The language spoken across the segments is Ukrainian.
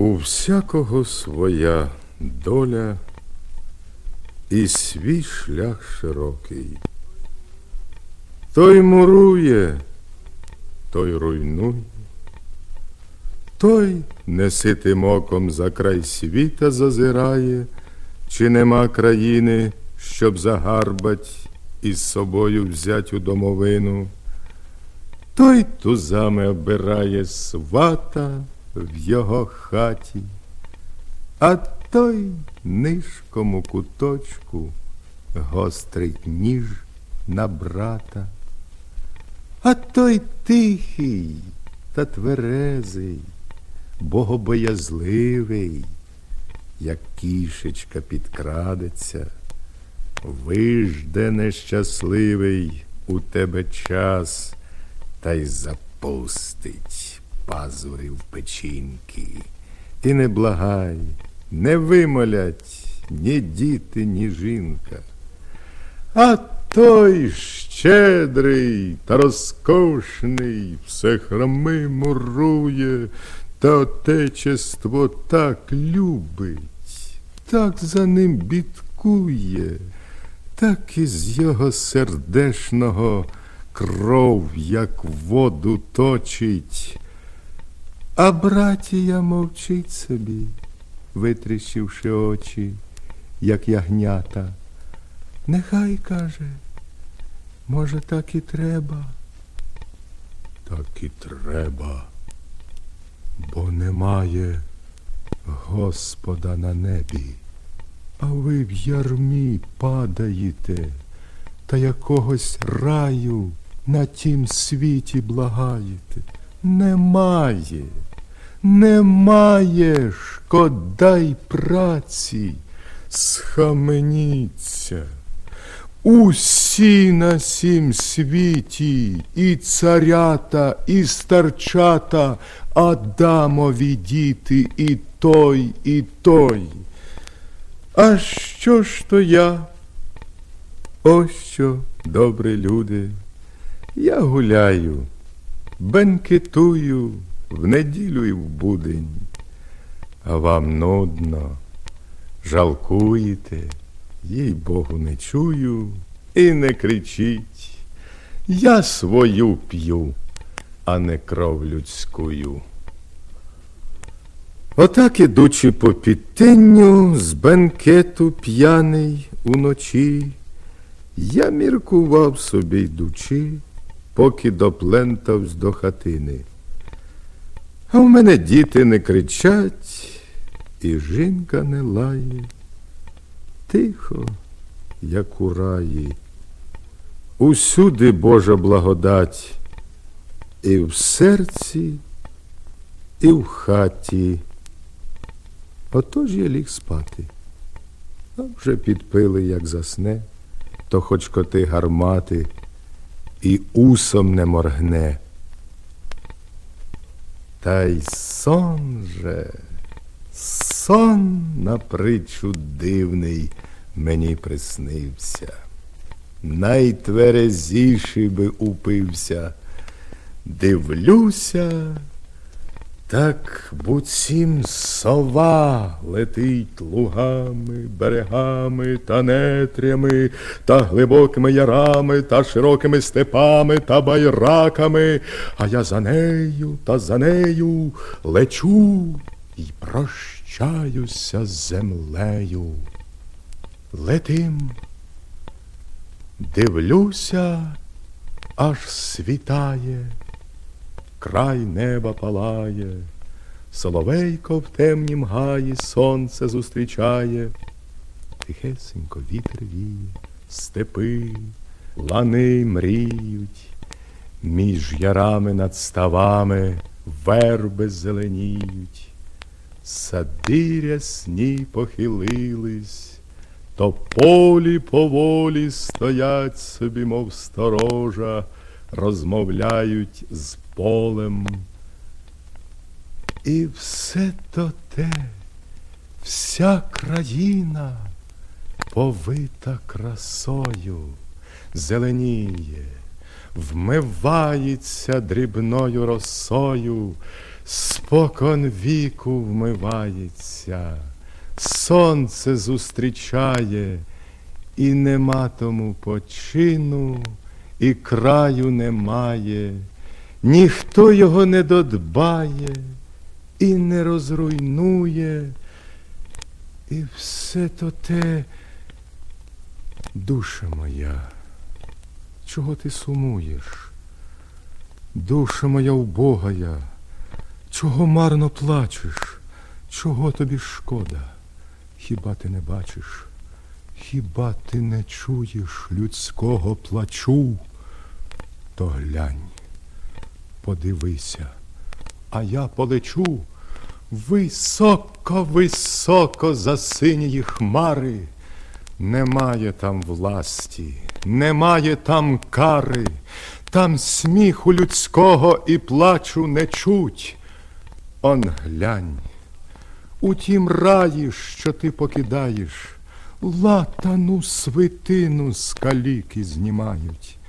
У всякого своя доля і свій шлях широкий. Той мурує, той руйнує, той неситим оком за край світа зазирає, чи нема країни, щоб загарбать із собою взять у домовину. Той тузами обирає свата в його хаті, а той нишком у куточку гострить ніж на брата, а той тихий та тверезий, богобоязливий, як кішечка підкрадеться, вижде нещасливий у тебе час та й запустить пазури в печінки. Ти не благай, не вимолять ні діти, ні жінка. А той щедрий та розкошний, все храми мурує, та отечество так любить, так за ним бідкує, так із його сердешного кров, як воду точить. А братія мовчить собі, витріщивши очі, як ягнята. Нехай каже, може, так і треба. Так і треба, бо немає Господа на небі, а ви в ярмі падаєте та якогось раю на тім світі благаєте. Немає, немає шкода й праці, схаменіться. Усі на сім світі, і царята, і старчата, Адамові діти, і той, і той. А що ж то я? Ось що, добрі люди, я гуляю, бенкетую в неділю і в будень, а вам нудно, жалкуєте, їй Богу не чую і не кричіть. Я свою п'ю, а не кров людськую. Отак, ідучи по підтинню, з бенкету п'яний уночі, я міркував собі йдучи, поки доплентавсь до хатини. А в мене діти не кричать, і жінка не лає. Тихо, як у раї. Усюди Божа благодать, і в серці, і в хаті. Отож я ліг спати, а вже підпили, як засне, то хоч коти гармати і усом не моргне. Та й сон же, сон на притчу дивний мені приснився. Найтверезіший би упився, дивлюся. Так буцім сова летить лугами, берегами та нетрями, та глибокими ярами, та широкими степами та байраками, а я за нею та за нею лечу і прощаюся з землею. Летим, дивлюся, аж світає край неба палає, Соловейко в темнім гаї сонце зустрічає, Тихесенько вітер віє, степи, лани мріють, між ярами над ставами верби зеленіють, сади рясні похилились, то полі поволі стоять собі, мов сторожа, розмовляють з полем. І все то те, вся країна повита красою, зеленіє, вмивається дрібною росою, спокон віку вмивається, сонце зустрічає, і нема тому почину, і краю немає, ніхто його не додбає і не розруйнує. І все то те, душа моя, чого ти сумуєш? Душа моя убогая, чого марно плачеш, чого тобі шкода? Хіба ти не бачиш? Хіба ти не чуєш людського плачу? То глянь, подивися, а я полечу високо, високо за синії хмари. Немає там власті, немає там кари, там сміху людського і плачу не чуть. Он глянь, у тім раї, що ти покидаєш, латану свитину з каліки знімають,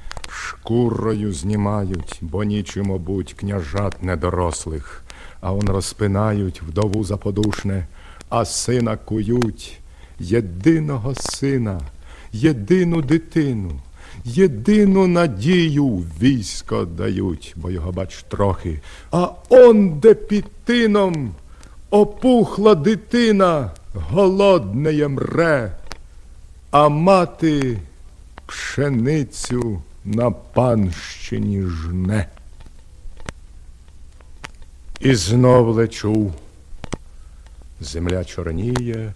шкурою знімають, бо нічим обуть княжат недорослих, а он розпинають вдову заподушне, а сина кують, єдиного сина, єдину дитину. Єдину надію військо дають, бо його бач трохи. А он де під тином опухла дитина, голодне мре, а мати пшеницю на панщині жне. І знов лечу, земля чорніє,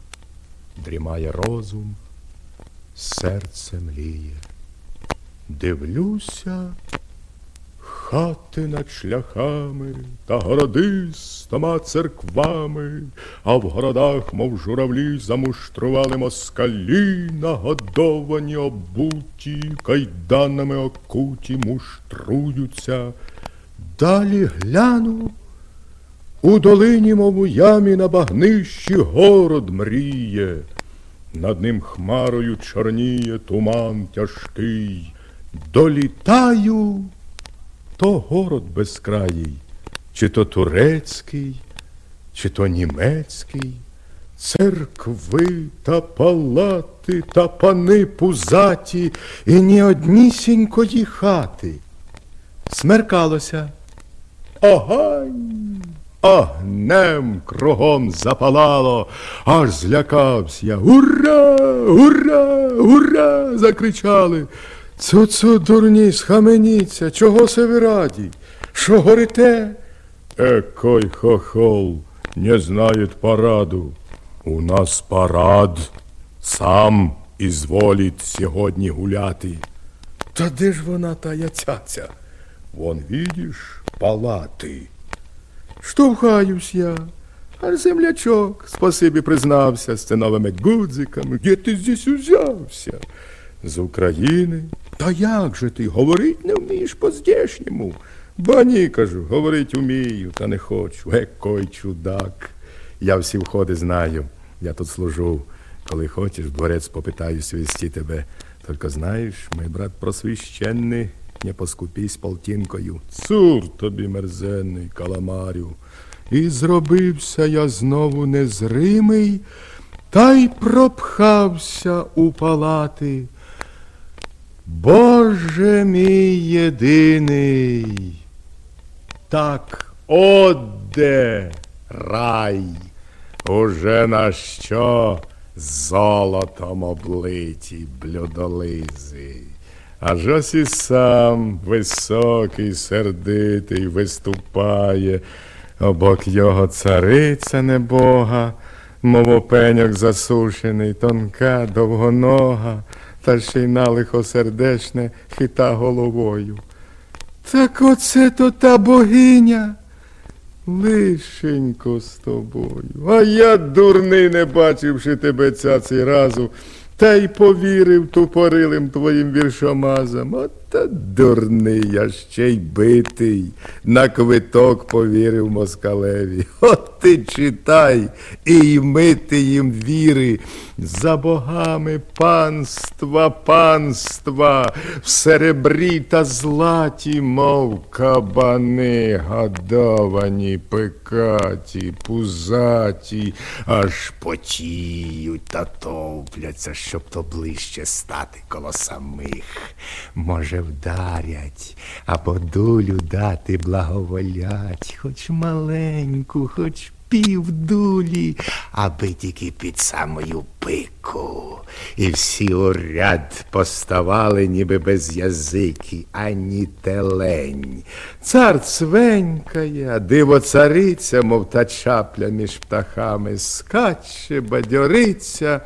дрімає розум, серце мліє. Дивлюся, хати над шляхами та городи з тома церквами, а в городах, мов журавлі, замуштрували москалі, нагодовані обуті, кайданами окуті муштруються. Далі гляну. У долині, мов у ямі на багнищі город мріє, над ним хмарою чорніє туман тяжкий. Долітаю, то город безкраїй, чи то турецький, чи то німецький, церкви та палати та пани пузаті, і ні однісінької хати. Смеркалося. Огонь! Огнем кругом запалало, аж злякався. Ура! Ура! Ура! закричали. Цю-цю, дурні, схаменіться, чого се ви раді? Що горите? Екой хохол, не знает параду. У нас парад. Сам ізволить сьогодні гуляти. Та де ж вона та яцяця? Вон, видиш, палати. Штовхаюсь я, аж землячок, спасибі признався з циновими гудзиками. Де ти здесь узявся? З України. Та як же ти? Говорить не вмієш по-здешньому. Ба ні, кажу, говорить вмію, та не хочу. Екой чудак. Я всі входи знаю. Я тут служу. Коли хочеш, дворець попитаю свісті тебе. Тільки знаєш, мій брат просвіщенний, не поскупись полтинкою. Цур тобі, мерзенний каламарю. І зробився я знову незримий, та й пропхався у палати. Боже мій єдиний, так оде рай, уже на що золотом облиті блюдолизи. Аж ось і сам високий, сердитий виступає, обок його цариця небога, мов опеньок засушений, тонка, довгонога, та лихосердечне хита головою. Так оце то та богиня. Лишенько з тобою. А я, дурний, не бачивши тебе ця цей разу, та й повірив тупорилим твоїм віршомазам. От Та дурний, я ще й битий, на квиток повірив москалеві. От ти читай і йми ти їм віри. За богами панства, панства, в серебрі та златі, мов кабани, гадовані, пекаті, пузаті, аж потіють та товпляться, щоб то ближче стати коло самих. Може, вдарять або дулю дати благоволять, хоч маленьку, хоч півдулі, аби тільки під самою пику. І всі у ряд поставали, ніби без язики, ані телень. Цар цвенькає, диво цариця, мов та чапля між птахами, скаче, бадьориться.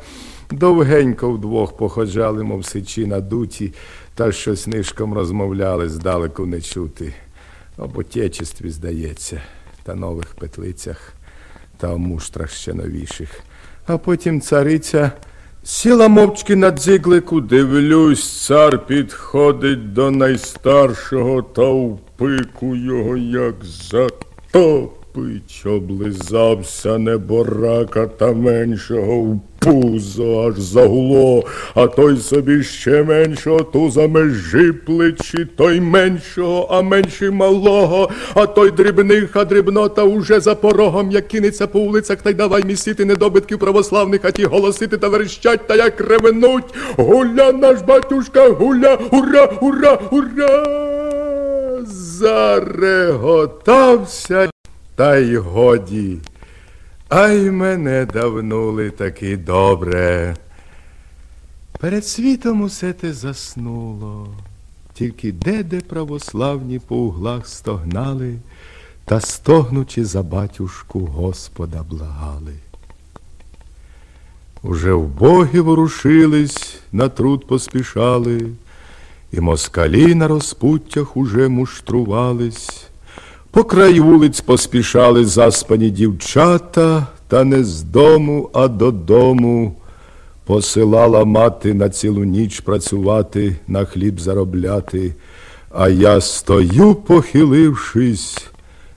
Довгенько вдвох походжали, мов сичі надуті, та щось нишком розмовляли, здалеку не чути. Об отечестві, здається, та нових петлицях та о муштрах ще новіших. А потім цариця сіла мовчки на дзиглику, дивлюсь, цар підходить до найстаршого та в пику його як затопить, облизався неборака та меншого в пузо аж загуло, а той собі ще меншого туза межі плечі, той меншого, а менший малого, а той дрібних, а дрібнота уже за порогом, як кинеться по вулицях, та й давай місити недобитків православних, а ті голосити та верещать, та як ревенуть. Гуля наш батюшка, гуля, ура, ура, ура. Зареготався, та й годі. Ай мене давнули таки добре. Перед світом усе те заснуло, тільки де-де православні по углах стогнали та стогнучи за батюшку Господа благали. Уже в боги ворушились, на труд поспішали, і москалі на розпуттях уже муштрувались. По край вулиць поспішали заспані дівчата, та не з дому, а додому. Посилала мати на цілу ніч працювати, на хліб заробляти. А я стою, похилившись,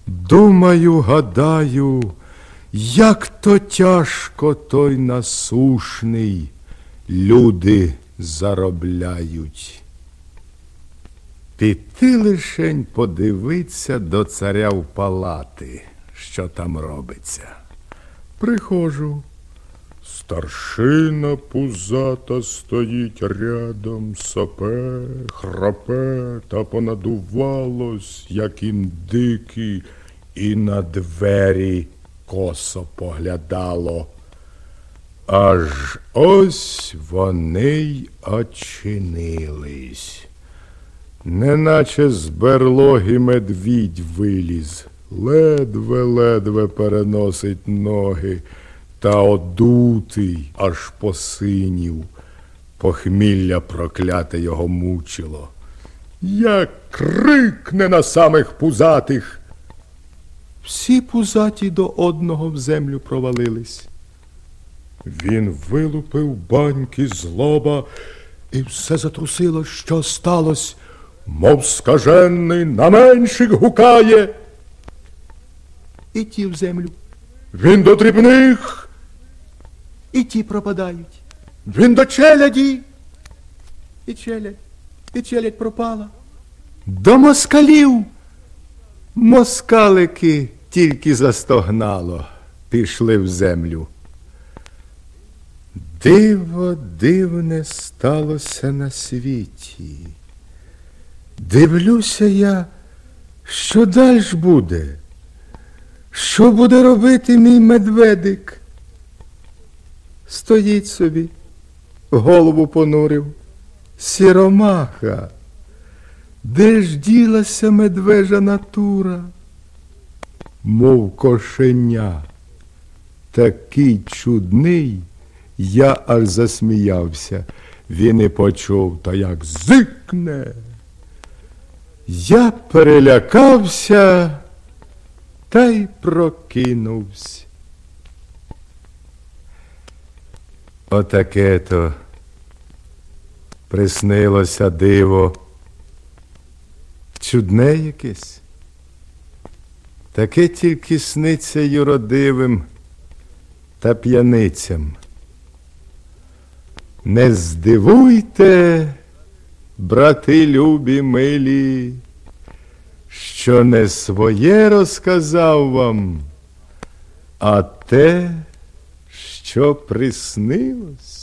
думаю, гадаю, як то тяжко той насушний люди заробляють. Піти лишень подивиться до царя в палати, що там робиться. Приходжу. Старшина пузата стоїть рядом, сопе, храпе та понадувалось, як індики, і на двері косо поглядало. Аж ось вони й очинились. Неначе з берлоги медвідь виліз, ледве-ледве переносить ноги, та одутий аж посинів. Похмілля прокляте його мучило. Як крикне на самих пузатих. Всі пузаті до одного в землю провалились. Він вилупив баньки з лоба, і все затрусило, що сталося мов скажений на менших гукає. І ті в землю. Він до дрібних. І ті пропадають. Він до челяді. І челядь, і челядь пропала. До москалів. Москалики тільки застогнало, пішли в землю. Диво дивне сталося на світі. Дивлюся я, що далі буде? Що буде робити мій медведик? Стоїть собі, голову понурив, сіромаха. Де ж ділася медвежа натура? Мов кошеня, такий чудний, я аж засміявся. Він і почув, та як зикне. Я перелякався та й прокинувся. Отаке то приснилося диво чудне якесь. Таке тільки сниться юродивим та п'яницям. Не здивуйте, брати любі милі, що не своє розказав вам, а те, що приснилось.